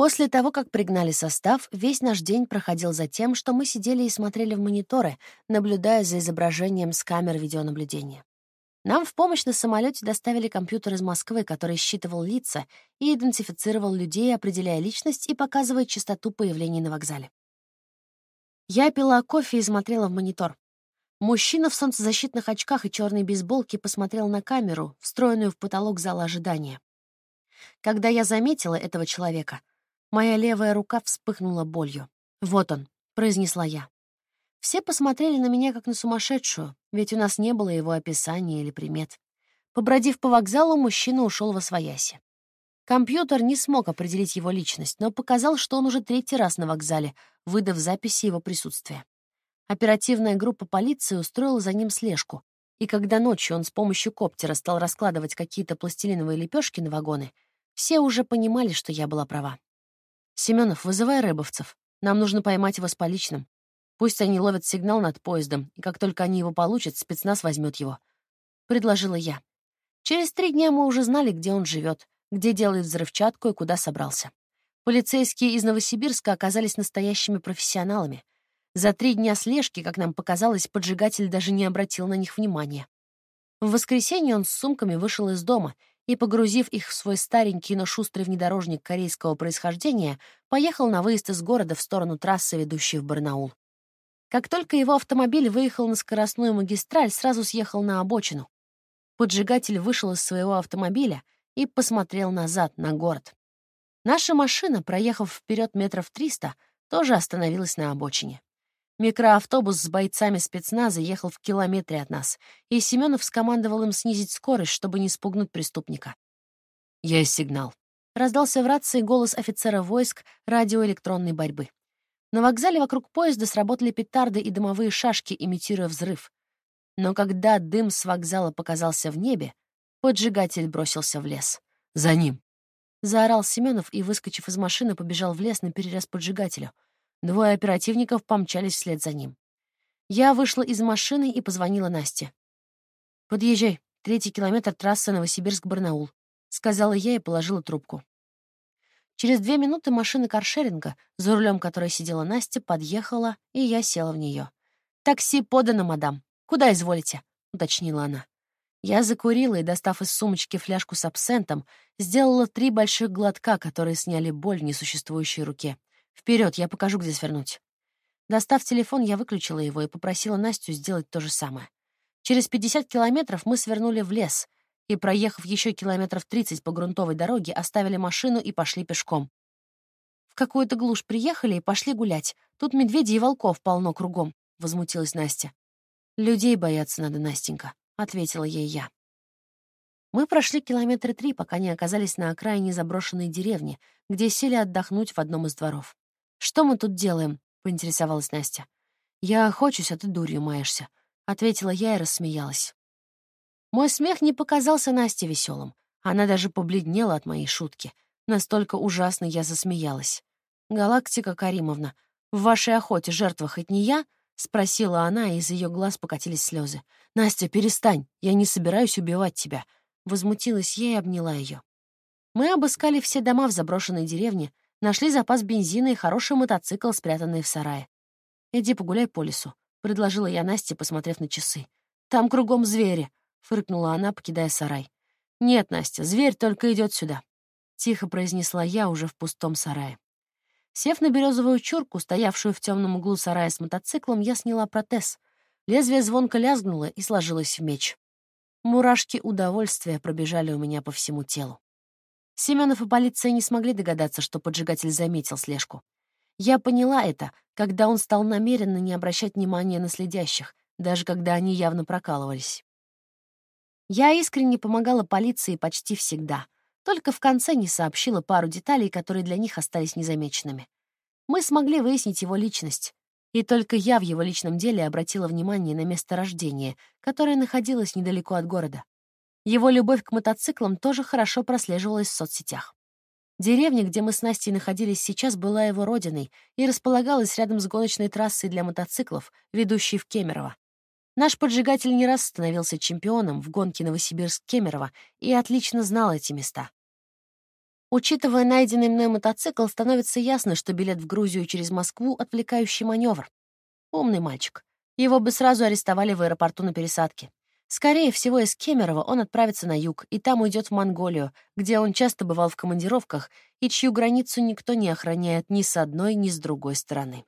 После того, как пригнали состав, весь наш день проходил за тем, что мы сидели и смотрели в мониторы, наблюдая за изображением с камер видеонаблюдения. Нам в помощь на самолете доставили компьютер из Москвы, который считывал лица и идентифицировал людей, определяя личность и показывая частоту появлений на вокзале. Я пила кофе и смотрела в монитор. Мужчина в солнцезащитных очках и черной бейсболке посмотрел на камеру, встроенную в потолок зала ожидания. Когда я заметила этого человека, моя левая рука вспыхнула болью. «Вот он», — произнесла я. Все посмотрели на меня как на сумасшедшую, ведь у нас не было его описания или примет. Побродив по вокзалу, мужчина ушел во свояси. Компьютер не смог определить его личность, но показал, что он уже третий раз на вокзале, выдав записи его присутствия. Оперативная группа полиции устроила за ним слежку, и когда ночью он с помощью коптера стал раскладывать какие-то пластилиновые лепешки на вагоны, все уже понимали, что я была права. «Семенов, вызывай рэбовцев. Нам нужно поймать его с поличным. Пусть они ловят сигнал над поездом, и как только они его получат, спецназ возьмет его. Предложила я. Через три дня мы уже знали, где он живет, где делает взрывчатку и куда собрался. Полицейские из Новосибирска оказались настоящими профессионалами. За три дня слежки, как нам показалось, поджигатель даже не обратил на них внимания. В воскресенье он с сумками вышел из дома и, погрузив их в свой старенький, но шустрый внедорожник корейского происхождения, поехал на выезд из города в сторону трассы, ведущей в Барнаул. Как только его автомобиль выехал на скоростную магистраль, сразу съехал на обочину. Поджигатель вышел из своего автомобиля и посмотрел назад, на город. Наша машина, проехав вперед метров триста, тоже остановилась на обочине. Микроавтобус с бойцами спецназа ехал в километре от нас, и Семенов скомандовал им снизить скорость, чтобы не спугнуть преступника. «Есть сигнал», — раздался в рации голос офицера войск радиоэлектронной борьбы. На вокзале вокруг поезда сработали петарды и дымовые шашки, имитируя взрыв. Но когда дым с вокзала показался в небе, поджигатель бросился в лес. «За ним!» Заорал Семенов и, выскочив из машины, побежал в лес на перерез поджигателю. Двое оперативников помчались вслед за ним. Я вышла из машины и позвонила Насте. «Подъезжай, третий километр трассы Новосибирск-Барнаул», — сказала я и положила трубку. Через две минуты машина каршеринга, за рулем которой сидела Настя, подъехала, и я села в нее. «Такси подано, мадам. Куда изволите?» — уточнила она. Я закурила и, достав из сумочки фляжку с абсентом, сделала три больших глотка, которые сняли боль в несуществующей руке. Вперед, я покажу, где свернуть. Достав телефон, я выключила его и попросила Настю сделать то же самое. Через 50 километров мы свернули в лес — и, проехав еще километров 30 по грунтовой дороге, оставили машину и пошли пешком. В какую-то глушь приехали и пошли гулять. Тут медведей и волков полно кругом, — возмутилась Настя. «Людей бояться надо, Настенька», — ответила ей я. Мы прошли километры три, пока не оказались на окраине заброшенной деревни, где сели отдохнуть в одном из дворов. «Что мы тут делаем?» — поинтересовалась Настя. «Я охочусь, а ты дурью маешься», — ответила я и рассмеялась. Мой смех не показался Насте веселым. Она даже побледнела от моей шутки. Настолько ужасно я засмеялась. «Галактика Каримовна, в вашей охоте жертва хоть не я?» — спросила она, и из ее глаз покатились слезы. «Настя, перестань, я не собираюсь убивать тебя». Возмутилась я и обняла ее. Мы обыскали все дома в заброшенной деревне, нашли запас бензина и хороший мотоцикл, спрятанный в сарае. «Иди погуляй по лесу», — предложила я Насте, посмотрев на часы. «Там кругом звери. — фыркнула она, покидая сарай. «Нет, Настя, зверь только идет сюда», — тихо произнесла я уже в пустом сарае. Сев на березовую чурку, стоявшую в темном углу сарая с мотоциклом, я сняла протез. Лезвие звонко лязгнуло и сложилось в меч. Мурашки удовольствия пробежали у меня по всему телу. Семенов и полиция не смогли догадаться, что поджигатель заметил слежку. Я поняла это, когда он стал намеренно не обращать внимания на следящих, даже когда они явно прокалывались. Я искренне помогала полиции почти всегда, только в конце не сообщила пару деталей, которые для них остались незамеченными. Мы смогли выяснить его личность, и только я в его личном деле обратила внимание на место рождения, которое находилось недалеко от города. Его любовь к мотоциклам тоже хорошо прослеживалась в соцсетях. Деревня, где мы с Настей находились сейчас, была его родиной и располагалась рядом с гоночной трассой для мотоциклов, ведущей в Кемерово. Наш поджигатель не раз становился чемпионом в гонке Новосибирск-Кемерово и отлично знал эти места. Учитывая найденный мной мотоцикл, становится ясно, что билет в Грузию через Москву — отвлекающий маневр. Умный мальчик. Его бы сразу арестовали в аэропорту на пересадке. Скорее всего, из Кемерово он отправится на юг, и там уйдет в Монголию, где он часто бывал в командировках, и чью границу никто не охраняет ни с одной, ни с другой стороны.